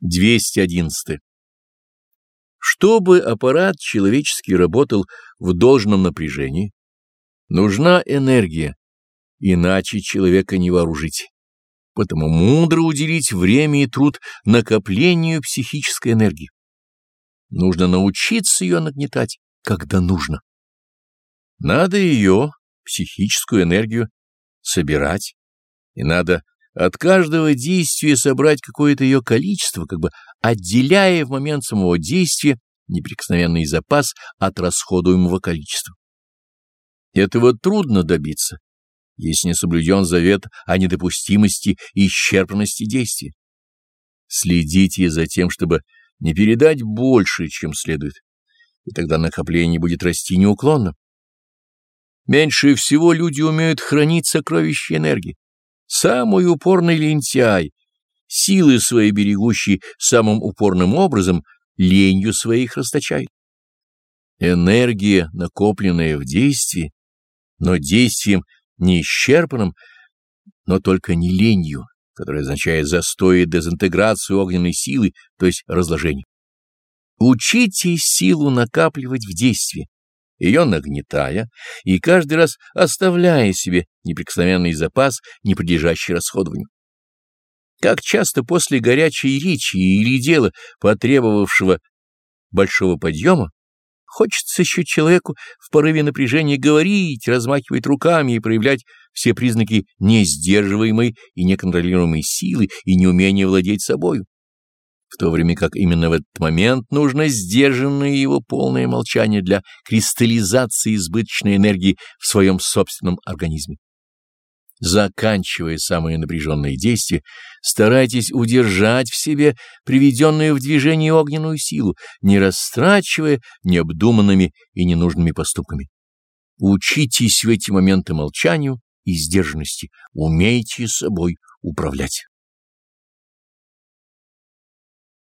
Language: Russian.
211. Чтобы аппарат человеческий работал в должном напряжении, нужна энергия, иначе человека не вооружить. Потому мудро уделить время и труд накоплению психической энергии. Нужно научиться ее нагнетать, когда нужно. Надо ее, психическую энергию, собирать, и надо от каждого действия собрать какое-то ее количество, как бы отделяя в момент самого действия неприкосновенный запас от расходуемого количества. Этого трудно добиться, если не соблюден завет о недопустимости и исчерпанности действия. Следите за тем, чтобы не передать больше, чем следует, и тогда накопление будет расти неуклонно. Меньше всего люди умеют хранить сокровища энергии. Самый упорный лентяй, силы свои берегущий самым упорным образом, ленью своих расточает. Энергия, накопленная в действии, но действием не исчерпанным, но только не ленью, которая означает застой и дезинтеграцию огненной силы, то есть разложение. Учите силу накапливать в действии, ее нагнетая и каждый раз оставляя себе неприкосновенный запас, не подлежащий расходованию. Как часто после горячей речи или дела, потребовавшего большого подъема, хочется еще человеку в порыве напряжения говорить, размахивать руками и проявлять все признаки несдерживаемой и неконтролируемой силы и неумения владеть собою в то время как именно в этот момент нужно сдержанное его полное молчание для кристаллизации избыточной энергии в своем собственном организме. Заканчивая самые напряженные действия, старайтесь удержать в себе приведенную в движение огненную силу, не растрачивая необдуманными и ненужными поступками. Учитесь в эти моменты молчанию и сдержанности, умейте собой управлять.